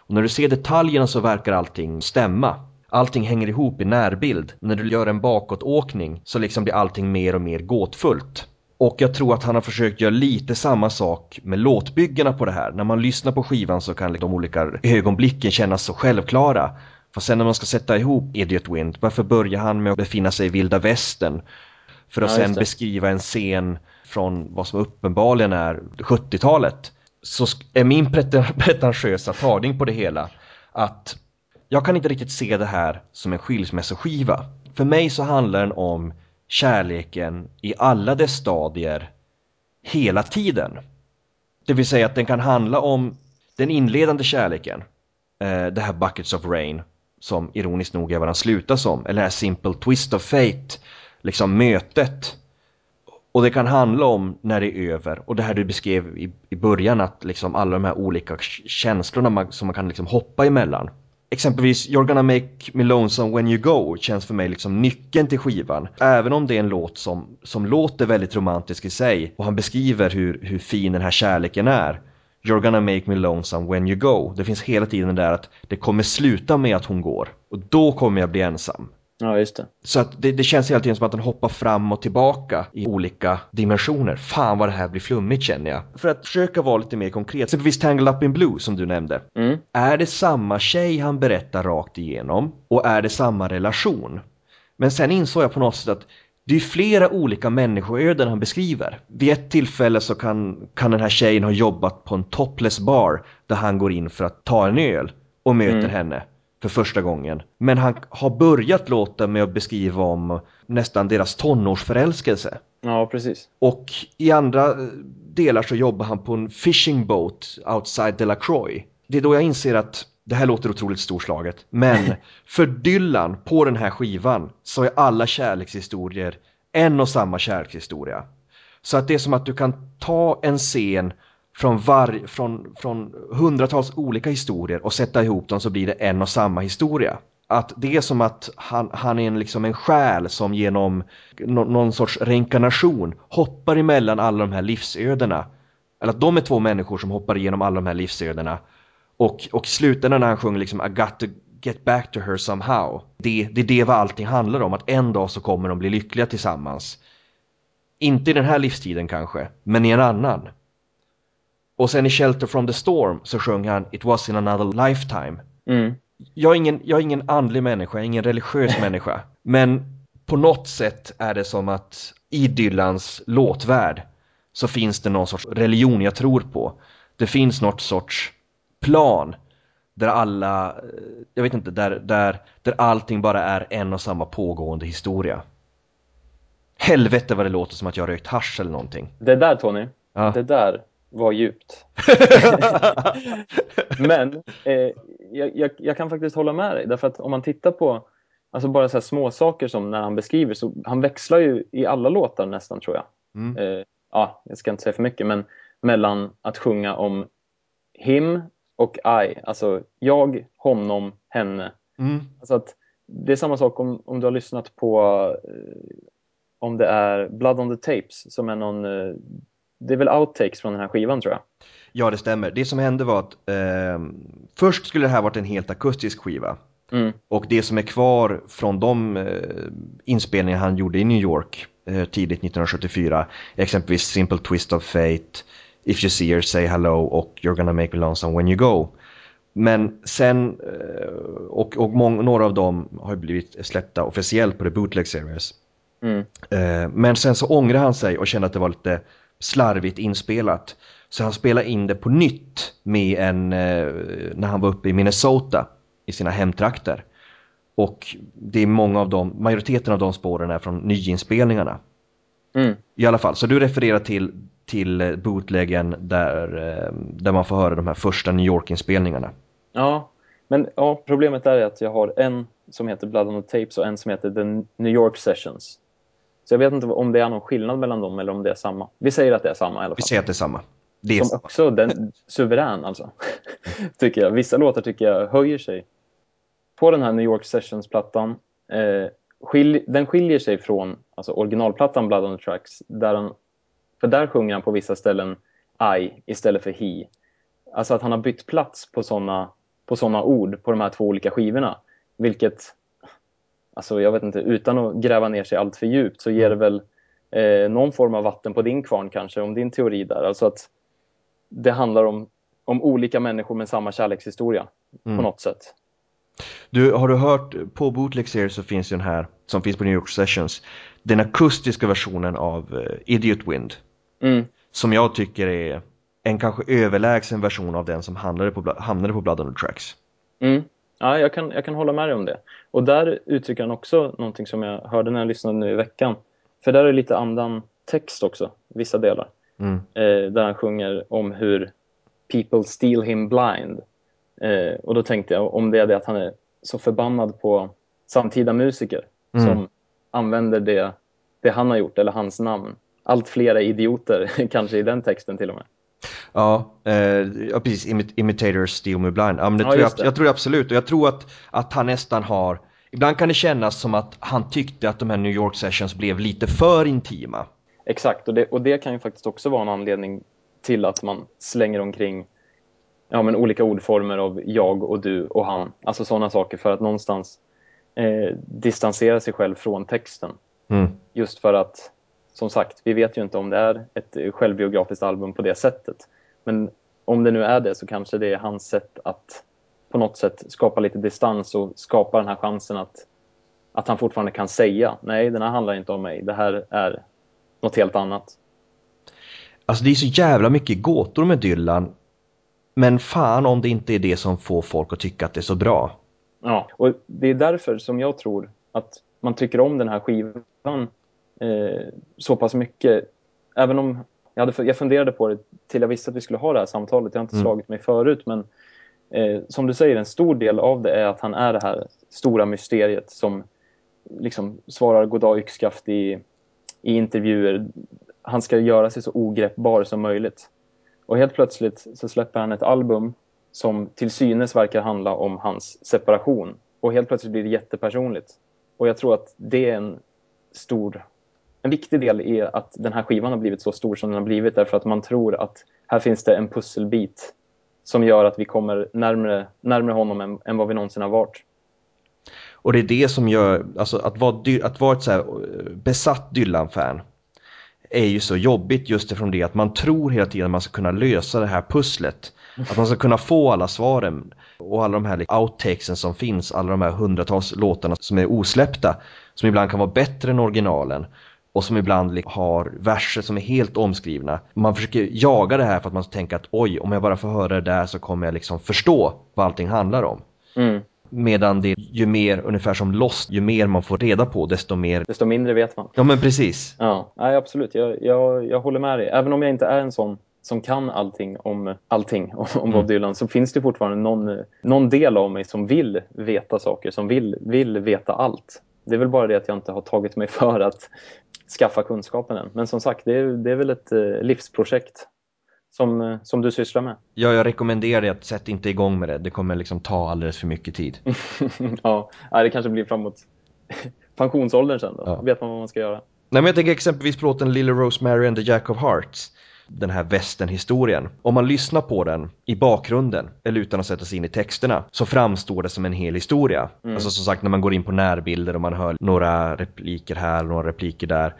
Och när du ser detaljerna så verkar allting stämma. Allting hänger ihop i närbild. När du gör en bakåtåkning så liksom blir allting mer och mer gåtfullt. Och jag tror att han har försökt göra lite samma sak med låtbyggena på det här. När man lyssnar på skivan så kan de olika ögonblicken kännas så självklara. För sen när man ska sätta ihop Idiot Wind, varför börjar han med att befinna sig i vilda västern? För att ja, sen beskriva en scen från vad som uppenbarligen är 70-talet. Så är min pretentiösa tagning på det hela att jag kan inte riktigt se det här som en skilsmässoskiva. För mig så handlar den om kärleken i alla dess stadier hela tiden. Det vill säga att den kan handla om den inledande kärleken, eh, det här Buckets of Rain, som ironiskt nog är vad den slutar som, eller det här Simple Twist of Fate, liksom mötet. Och det kan handla om när det är över, och det här du beskrev i, i början, att liksom alla de här olika känslorna man, som man kan liksom hoppa emellan exempelvis You're gonna make me lonesome when you go känns för mig liksom nyckeln till skivan. Även om det är en låt som, som låter väldigt romantisk i sig och han beskriver hur, hur fin den här kärleken är. You're gonna make me lonesome when you go. Det finns hela tiden där att det kommer sluta med att hon går och då kommer jag bli ensam. Ja, just det. Så att det, det, känns hela tiden som att den hoppar fram och tillbaka i olika dimensioner. Fan vad det här blir flummigt känner jag. För att försöka vara lite mer konkret, exempelvis Tangle Up in Blue som du nämnde. Mm. Är det samma tjej han berättar rakt igenom? Och är det samma relation? Men sen insåg jag på något sätt att det är flera olika människoöden han beskriver. Vid ett tillfälle så kan, kan den här tjejen ha jobbat på en topless bar där han går in för att ta en öl och möter mm. henne för första gången. Men han har börjat låten med att beskriva om nästan deras tonårsförälskelse. Ja, precis. Och i andra delar så jobbar han på en fishing boat outside Delacroix. Det är då jag inser att det här låter otroligt storslaget, men för Dylan på den här skivan så är alla kärlekshistorier en och samma kärlekshistoria. Så att det är som att du kan ta en scen från, var, från, från hundratals olika historier och sätta ihop dem så blir det en och samma historia. Att det är som att han, han är en, liksom en själ som genom no, någon sorts reinkarnation hoppar emellan alla de här livsödena. Eller att de är två människor som hoppar igenom alla de här livsödena. Och, och i slutändan när han sjunger liksom I got to get back to her somehow. Det, det är det vad allting handlar om, att en dag så kommer de bli lyckliga tillsammans. Inte i den här livstiden kanske, men i en annan. Och sen i Shelter from the Storm så sjöng han It was in another lifetime. Mm. Jag, är ingen, jag är ingen andlig människa, jag är ingen religiös människa. Men på något sätt är det som att i Dylans låtvärld så finns det någon sorts religion jag tror på. Det finns något sorts plan där alla, jag vet inte, där, där, där allting bara är en och samma pågående historia. Helvete vad det låter som att jag har rökt hasch eller någonting. Det där Tony, ja. det där var djupt. Men eh, jag, jag, jag, kan faktiskt hålla med dig. Därför att om man tittar på alltså bara så här små saker som när han beskriver så han växlar ju i alla låtar nästan tror jag. Mm. Eh, ja, jag ska inte säga för mycket men mellan att sjunga om him och I. Alltså jag, honom, henne. Mm. Alltså att det är samma sak om, om du har lyssnat på eh, om det är Blood on the Tapes som är någon eh, det är väl outtakes från den här skivan tror jag. Ja, det stämmer. Det som hände var att eh, först skulle det här varit en helt akustisk skiva. Mm. Och det som är kvar från de eh, inspelningar han gjorde i New York eh, tidigt 1974, exempelvis Simple Twist of Fate, If You See Her Say Hello och You're Gonna Make Me Lonesome When You Go. Men sen, eh, och, och många, några av dem har blivit släppta officiellt på The Bootleg Series. Mm. Eh, men sen så ångrade han sig och kände att det var lite slarvigt inspelat. Så han spelade in det på nytt med en, eh, när han var uppe i Minnesota i sina hemtrakter. Och det är många av dem, majoriteten av de spåren är från nyinspelningarna. Mm. I alla fall, så du refererar till, till bootleggen där, eh, där man får höra de här första New York-inspelningarna. Ja, men ja, problemet är att jag har en som heter Blood on the Tapes och en som heter The New York Sessions. Så jag vet inte om det är någon skillnad mellan dem eller om det är samma. Vi säger att det är samma i alla fall. Vi säger att det är samma. Det är Som samma. också den suverän alltså. tycker jag. Vissa låtar tycker jag höjer sig. På den här New York Sessions-plattan eh, skil den skiljer sig från alltså, originalplattan Blood on the Tracks där den För där sjunger han på vissa ställen I istället för he. Alltså att han har bytt plats på sådana på såna ord på de här två olika skivorna. Vilket, alltså jag vet inte, utan att gräva ner sig allt för djupt så ger det väl eh, någon form av vatten på din kvarn kanske, om din teori där. Alltså att det handlar om, om olika människor med samma kärlekshistoria mm. på något sätt. Du, har du hört, på Bootleg Series så finns den här, som finns på New York Sessions, den akustiska versionen av uh, Idiot Wind. Mm. Som jag tycker är en kanske överlägsen version av den som hamnade på, hamnade på Blood on the Tracks. Mm. Ja, jag kan, jag kan hålla med dig om det. Och där uttrycker han också någonting som jag hörde när jag lyssnade nu i veckan. För där är lite andan text också, vissa delar. Mm. Eh, där han sjunger om hur people steal him blind. Eh, och då tänkte jag om det är det att han är så förbannad på samtida musiker mm. som använder det, det han har gjort eller hans namn. Allt flera idioter kanske i den texten till och med. Ja, eh, ja precis. Imit Imitators Steal Me Blind. Ja, men det ja, tror jag, jag, tror absolut. Och jag tror att, att han nästan har... Ibland kan det kännas som att han tyckte att de här New York Sessions blev lite för intima. Exakt, och det, och det kan ju faktiskt också vara en anledning till att man slänger omkring ja, men olika ordformer av jag och du och han. Alltså sådana saker för att någonstans eh, distansera sig själv från texten. Mm. Just för att, som sagt, vi vet ju inte om det är ett självbiografiskt album på det sättet. Men om det nu är det så kanske det är hans sätt att på något sätt skapa lite distans och skapa den här chansen att, att han fortfarande kan säga nej, den här handlar inte om mig, det här är något helt annat. Alltså det är så jävla mycket gåtor med Dylan men fan om det inte är det som får folk att tycka att det är så bra. Ja, och det är därför som jag tror att man tycker om den här skivan eh, så pass mycket. Även om jag, hade, jag funderade på det till jag visste att vi skulle ha det här samtalet. Jag har inte mm. slagit mig förut, men eh, som du säger, en stor del av det är att han är det här stora mysteriet som liksom svarar goddag yxskaft i, i intervjuer. Han ska göra sig så ogreppbar som möjligt. Och helt plötsligt så släpper han ett album som till synes verkar handla om hans separation. Och helt plötsligt blir det jättepersonligt. Och jag tror att det är en stor, en viktig del är att den här skivan har blivit så stor som den har blivit därför att man tror att här finns det en pusselbit som gör att vi kommer närmare, närmare honom än, än vad vi någonsin har varit. Och det är det som gör, alltså att vara, att vara ett så besatt Dylan-fan är ju så jobbigt just ifrån det att man tror hela tiden att man ska kunna lösa det här pusslet. Att man ska kunna få alla svaren och alla de här outtakesen som finns, alla de här hundratals låtarna som är osläppta, som ibland kan vara bättre än originalen och som ibland har verser som är helt omskrivna. Man försöker jaga det här för att man tänker att oj, om jag bara får höra det där så kommer jag liksom förstå vad allting handlar om. Mm. Medan det ju mer, ungefär som Lost, ju mer man får reda på desto mer... Desto mindre vet man. Ja men precis. Ja, nej, absolut. Jag, jag, jag håller med dig. Även om jag inte är en sån som kan allting om allting om mm. Bob Dylan så finns det fortfarande någon, någon del av mig som vill veta saker, som vill, vill veta allt. Det är väl bara det att jag inte har tagit mig för att skaffa kunskapen än. Men som sagt, det är, det är väl ett eh, livsprojekt som, eh, som du sysslar med. Ja, jag rekommenderar dig att sätta inte igång med det. Det kommer liksom ta alldeles för mycket tid. ja, det kanske blir framåt pensionsåldern sen då. Ja. vet man vad man ska göra. Nej, men jag tänker exempelvis på låten Little Rosemary and the Jack of Hearts. Den här västernhistorien. Om man lyssnar på den i bakgrunden eller utan att sätta sig in i texterna så framstår det som en hel historia. Mm. Alltså som sagt när man går in på närbilder och man hör några repliker här och några repliker där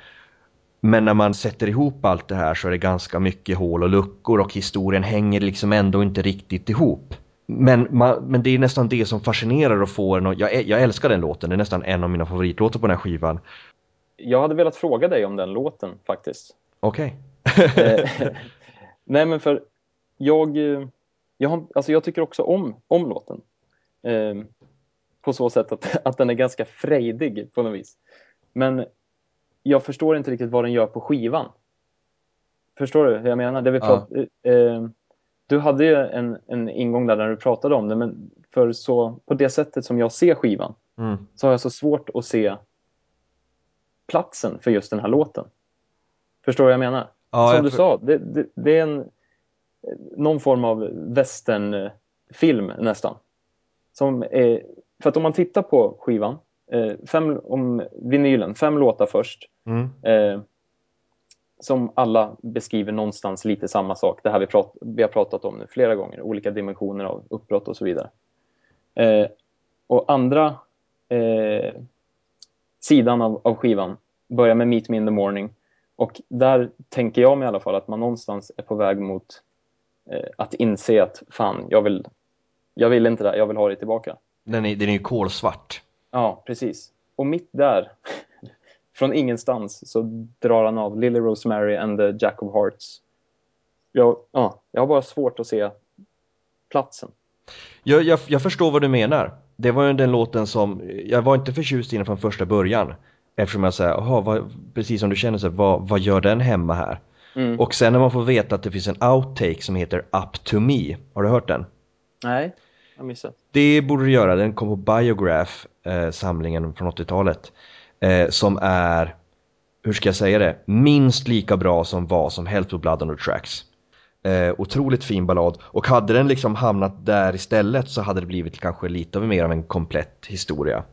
men när man sätter ihop allt det här så är det ganska mycket hål och luckor och historien hänger liksom ändå inte riktigt ihop. Men, man, men det är nästan det som fascinerar och får en och jag, jag älskar den låten, det är nästan en av mina favoritlåtar på den här skivan. Jag hade velat fråga dig om den låten faktiskt. Okej. Okay. Eh, nej men för jag, jag, har, alltså jag tycker också om, om låten. Eh, på så sätt att, att den är ganska frejdig på något vis. Men jag förstår inte riktigt vad den gör på skivan. Förstår du hur jag menar? Det vi ja. eh, du hade ju en, en ingång där när du pratade om det, men för så, på det sättet som jag ser skivan mm. så har jag så svårt att se platsen för just den här låten. Förstår du vad jag menar? Ja, som du för... sa, det, det, det, är en, någon form av westernfilm nästan. Som är, för att om man tittar på skivan eh, fem, om vinylen, fem låtar först. Mm. Eh, som alla beskriver någonstans lite samma sak. Det här vi, prat, vi har pratat om nu flera gånger. Olika dimensioner av uppbrott och så vidare. Eh, och andra eh, sidan av, av skivan börjar med Meet Me in the morning. Och där tänker jag mig i alla fall att man någonstans är på väg mot eh, att inse att fan, jag vill, jag vill inte det, jag vill ha det tillbaka. Den är, den är ju kolsvart. Ja, precis. Och mitt där, från ingenstans, så drar han av Lily Rosemary and the Jack of Hearts. Jag, ja, jag har bara svårt att se platsen. Jag, jag, jag förstår vad du menar. Det var ju den låten som, jag var inte förtjust i den från första början. Eftersom jag säger, jaha, precis som du känner, så, vad, vad gör den hemma här? Mm. Och sen när man får veta att det finns en outtake som heter Up to Me, har du hört den? Nej, jag missat. Det borde du göra, den kom på Biograph, eh, samlingen från 80-talet. Eh, som är, hur ska jag säga det, minst lika bra som vad som helst på Blood on the Tracks. Eh, otroligt fin ballad och hade den liksom hamnat där istället så hade det blivit kanske lite mer av en komplett historia.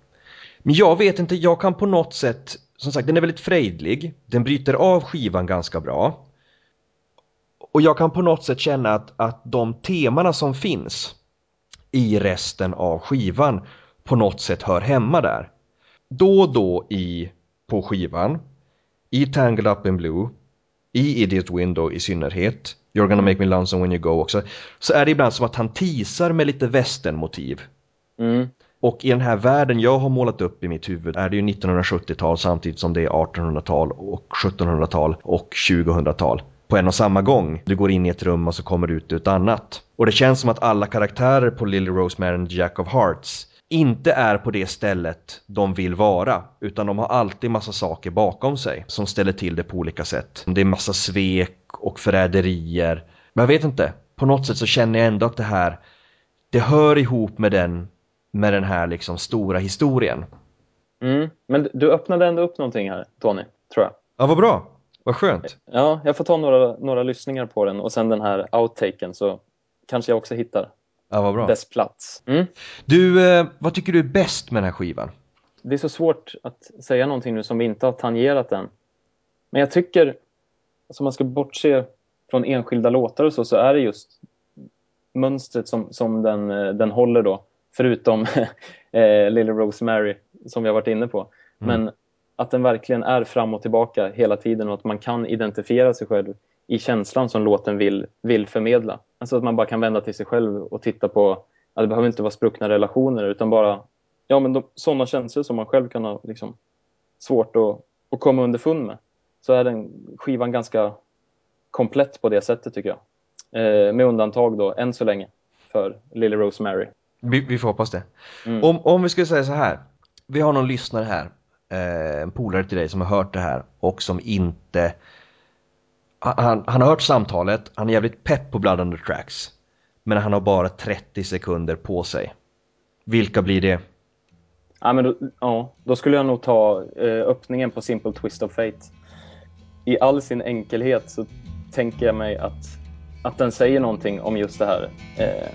Men jag vet inte, jag kan på något sätt, som sagt den är väldigt frejdlig, den bryter av skivan ganska bra. Och jag kan på något sätt känna att, att de temana som finns i resten av skivan på något sätt hör hemma där. Då och då i, på skivan, i Tangled Up in Blue, i Idiot Window i synnerhet, You're gonna make me lonesome when you go också, så är det ibland som att han teasar med lite västernmotiv. Mm. Och i den här världen jag har målat upp i mitt huvud är det ju 1970-tal samtidigt som det är 1800-tal och 1700-tal och 2000-tal på en och samma gång. Du går in i ett rum och så kommer du ut ur ett annat. Och det känns som att alla karaktärer på Lily Rosemary and Jack of Hearts inte är på det stället de vill vara, utan de har alltid massa saker bakom sig som ställer till det på olika sätt. Det är massa svek och förräderier. Men jag vet inte, på något sätt så känner jag ändå att det här, det hör ihop med den, med den här liksom stora historien. Mm. Men du öppnade ändå upp någonting här, Tony, tror jag. Ja, vad bra. Vad skönt. Ja, jag får ta några, några lyssningar på den och sen den här outtaken så kanske jag också hittar Ja, vad bra. dess plats. Mm. Du, eh, vad tycker du är bäst med den här skivan? Det är så svårt att säga någonting nu som vi inte har tangerat än. Men jag tycker, alltså man ska bortse från enskilda låtar och så, så är det just mönstret som, som den, eh, den håller då. Förutom eh, Lily Rosemary som vi har varit inne på. Men att den verkligen är fram och tillbaka hela tiden och att man kan identifiera sig själv i känslan som låten vill, vill förmedla. Alltså att man bara kan vända till sig själv och titta på, ja, det behöver inte vara spruckna relationer utan bara ja, men de, sådana känslor som man själv kan ha liksom, svårt att, att komma underfund med. Så är den skivan ganska komplett på det sättet tycker jag. Eh, med undantag då, än så länge, för Lily Rosemary. Vi, vi får hoppas det. Mm. Om, om vi skulle säga så här. Vi har någon lyssnare här, eh, en polare till dig som har hört det här och som inte... Han, han har hört samtalet, han är jävligt pepp på Blood on the Tracks. Men han har bara 30 sekunder på sig. Vilka blir det? Ja, men då, ja, då skulle jag nog ta eh, öppningen på Simple Twist of Fate. I all sin enkelhet så tänker jag mig att, att den säger någonting om just det här. Eh,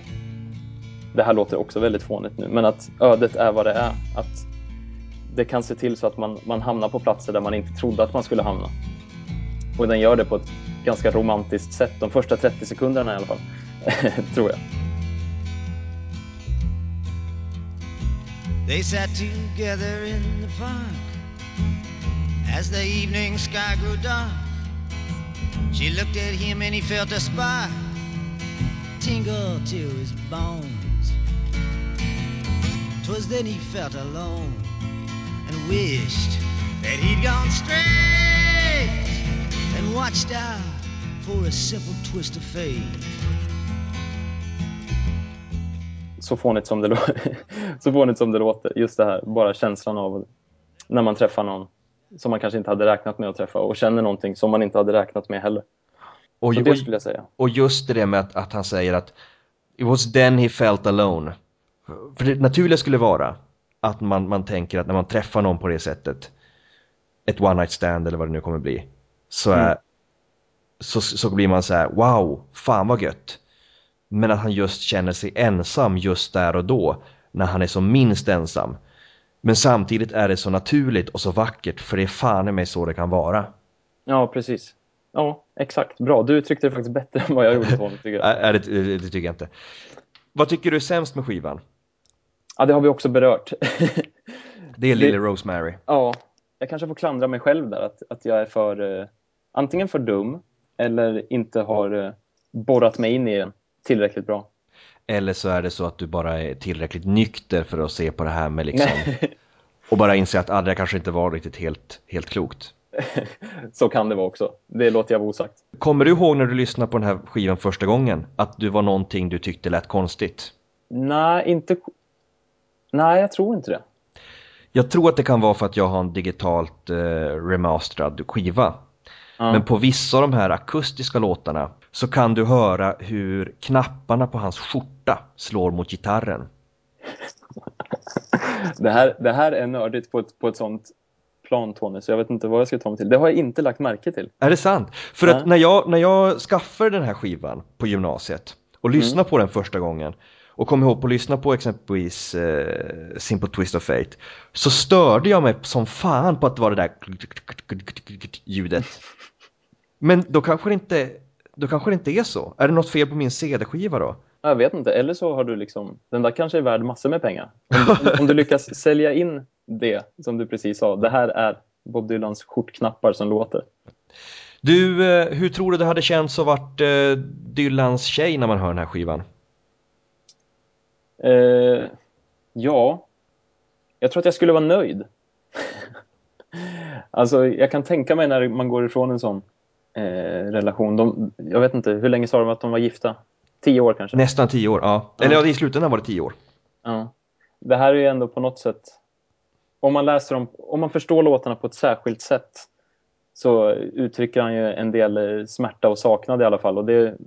det här låter också väldigt fånigt nu, men att ödet är vad det är. Att det kan se till så att man, man hamnar på platser där man inte trodde att man skulle hamna. Och den gör det på ett ganska romantiskt sätt, de första 30 sekunderna i alla fall, tror jag. They sat together in the park as the evening sky grew dark. She looked at him and he felt a spark tingle to his bones. 'Twas then he felt alone and wished that he'd gone straight and watched out for a simple twist of fate. så fånigt som det, så fånigt som det låter. Just det här, bara känslan av när man träffar någon som man kanske inte hade räknat med att träffa och känner någonting som man inte hade räknat med heller. Och, och, det skulle jag säga. och just det med att, att han säger att It was then he felt alone. För det naturliga skulle vara att man, man tänker att när man träffar någon på det sättet ett one night stand eller vad det nu kommer bli så, är, Mm. så, så blir man så här: wow, fan vad gött. Men att han just känner sig ensam just där och då när han är som minst ensam. Men samtidigt är det så naturligt och så vackert för det är fan i mig så det kan vara. Ja, precis. Ja, exakt. Bra. Du uttryckte det faktiskt bättre än vad jag gjorde Tony, tycker jag. Nej, det, det, det tycker jag inte. Vad tycker du är sämst med skivan? Ja, det har vi också berört. Det är Lily Rosemary. ja, jag kanske får klandra mig själv där, att, att jag är för eh, antingen för dum eller inte har eh, borrat mig in i den tillräckligt bra. Eller så är det så att du bara är tillräckligt nykter för att se på det här med liksom och bara inse att ah, det kanske inte var riktigt helt, helt klokt. Så kan det vara också. Det låter jag vara osagt. Kommer du ihåg när du lyssnade på den här skivan första gången att det var någonting du tyckte lät konstigt? Nej, inte... Nej, jag tror inte det. Jag tror att det kan vara för att jag har en digitalt eh, remasterad skiva. Ja. Men på vissa av de här akustiska låtarna så kan du höra hur knapparna på hans skjorta slår mot gitarren. Det här, det här är nördigt på ett, på ett sånt plan, Tony, så jag vet inte vad jag ska ta mig till. Det har jag inte lagt märke till. Är det sant? För Nej. att när jag, när jag skaffade den här skivan på gymnasiet och lyssnade på den första gången och kom ihåg att lyssna på exempelvis eh, Simple Twist of Fate så störde jag mig som fan på att det var det där ljudet. Men då kanske det inte, då kanske det inte är så. Är det något fel på min CD-skiva då? Jag vet inte, eller så har du liksom, den där kanske är värd massor med pengar. Om, om, om du lyckas sälja in det som du precis sa, det här är Bob Dylans skjortknappar som låter. Du, eh, hur tror du det hade känts att varit eh, Dylans tjej när man hör den här skivan? Eh, ja, jag tror att jag skulle vara nöjd. alltså, jag kan tänka mig när man går ifrån en sån eh, relation. De, jag vet inte, hur länge sa de att de var gifta? Tio år kanske? Nästan tio år, ja. Eller ja, i slutändan var det tio år. Ja. Det här är ju ändå på något sätt... Om man läser dem, om man förstår låtarna på ett särskilt sätt så uttrycker han ju en del eh, smärta och saknad i alla fall. Och det,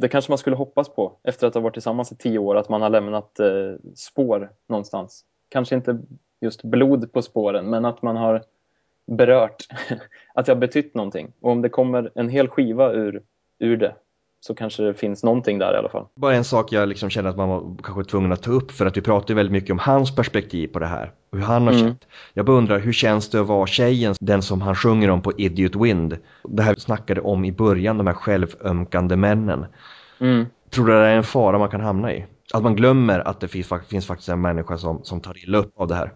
det kanske man skulle hoppas på efter att ha varit tillsammans i tio år, att man har lämnat eh, spår någonstans. Kanske inte just blod på spåren, men att man har berört, att det har betytt någonting. Och om det kommer en hel skiva ur, ur det så kanske det finns någonting där i alla fall. Bara en sak jag liksom känner att man var kanske tvungen att ta upp för att vi pratar väldigt mycket om hans perspektiv på det här och hur han har Mm. känt. Jag bara undrar, hur känns det att vara tjejen, den som han sjunger om på Idiot Wind? Det här vi snackade om i början, de här självömkande männen. Mm. Tror du det är en fara man kan hamna i? Att man glömmer att det finns, finns faktiskt en människa som, som tar illa upp av det här.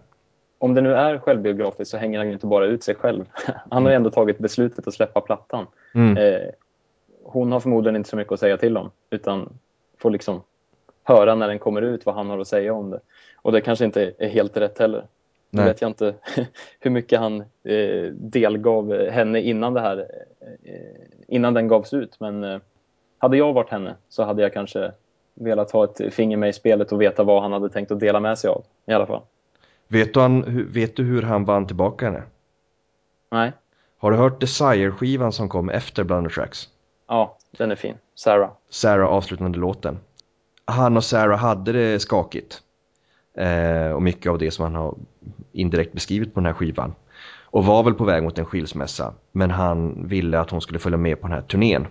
Om det nu är självbiografiskt så hänger han ju inte bara ut sig själv. Han har ju ändå tagit beslutet att släppa plattan. Mm. Eh, hon har förmodligen inte så mycket att säga till om utan får liksom höra när den kommer ut vad han har att säga om det. Och det kanske inte är helt rätt heller. Nu vet jag inte hur mycket han eh, delgav henne innan det här eh, innan den gavs ut. Men eh, hade jag varit henne så hade jag kanske velat ha ett finger med i spelet och veta vad han hade tänkt att dela med sig av i alla fall. Vet, du han, vet du hur han vann tillbaka henne? Nej, Har du hört Desire-skivan som kom efter Blunder Tracks? Ja, den är fin. Sarah. Sarah avslutande låten. Han och Sarah hade det skakigt. Eh, och mycket av det som han har indirekt beskrivit på den här skivan. Och var väl på väg mot en skilsmässa. Men han ville att hon skulle följa med på den här turnén.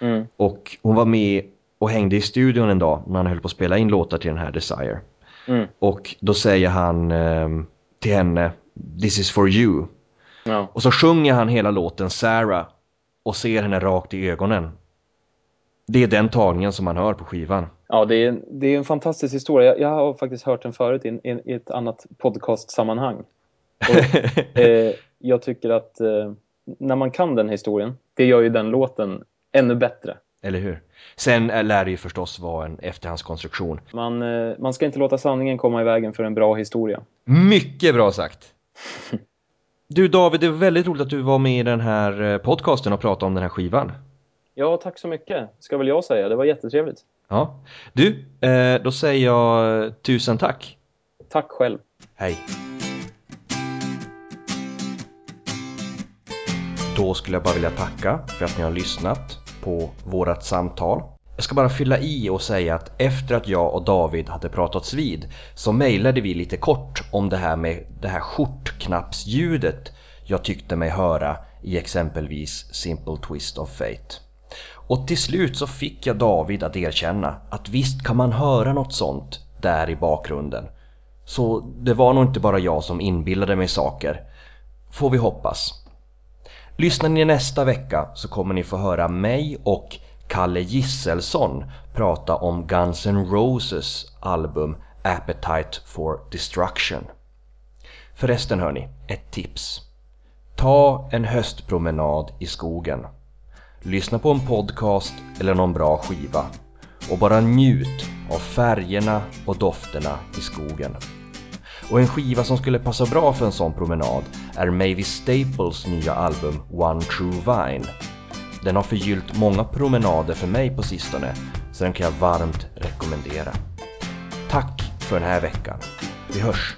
Mm. Och hon var med och hängde i studion en dag när han höll på att spela in låtar till den här Desire. Mm. Och då säger han ehm, till henne This is for you. Ja. Och så sjunger han hela låten Sarah och ser henne rakt i ögonen. Det är den tagningen som man hör på skivan. Ja, det är, det är en fantastisk historia. Jag, jag har faktiskt hört den förut i, i, i ett annat podcastsammanhang. Och, eh, jag tycker att eh, när man kan den historien, det gör ju den låten ännu bättre. Eller hur? Sen eh, lär det ju förstås vara en efterhandskonstruktion. Man, eh, man ska inte låta sanningen komma i vägen för en bra historia. Mycket bra sagt! Du David, det är väldigt roligt att du var med i den här eh, podcasten och pratade om den här skivan. Ja, tack så mycket, ska väl jag säga. Det var jättetrevligt. Ja. Du, eh, då säger jag eh, tusen tack. Tack själv. Hej. Då skulle jag bara vilja tacka för att ni har lyssnat på vårat samtal. Jag ska bara fylla i och säga att efter att jag och David hade pratats vid så mejlade vi lite kort om det här med det här skjortknappsljudet jag tyckte mig höra i exempelvis Simple Twist of Fate. Och till slut så fick jag David att erkänna att visst kan man höra något sånt där i bakgrunden. Så det var nog inte bara jag som inbillade mig saker. Får vi hoppas. Lyssnar ni nästa vecka så kommer ni få höra mig och Kalle Gisselsson prata om Guns N' Roses album Appetite for Destruction. Förresten hörni, ett tips. Ta en höstpromenad i skogen. Lyssna på en podcast eller någon bra skiva och bara njut av färgerna och dofterna i skogen. Och en skiva som skulle passa bra för en sån promenad är Mavis Staples nya album One True Vine. Den har förgyllt många promenader för mig på sistone, så den kan jag varmt rekommendera. Tack för den här veckan. Vi hörs!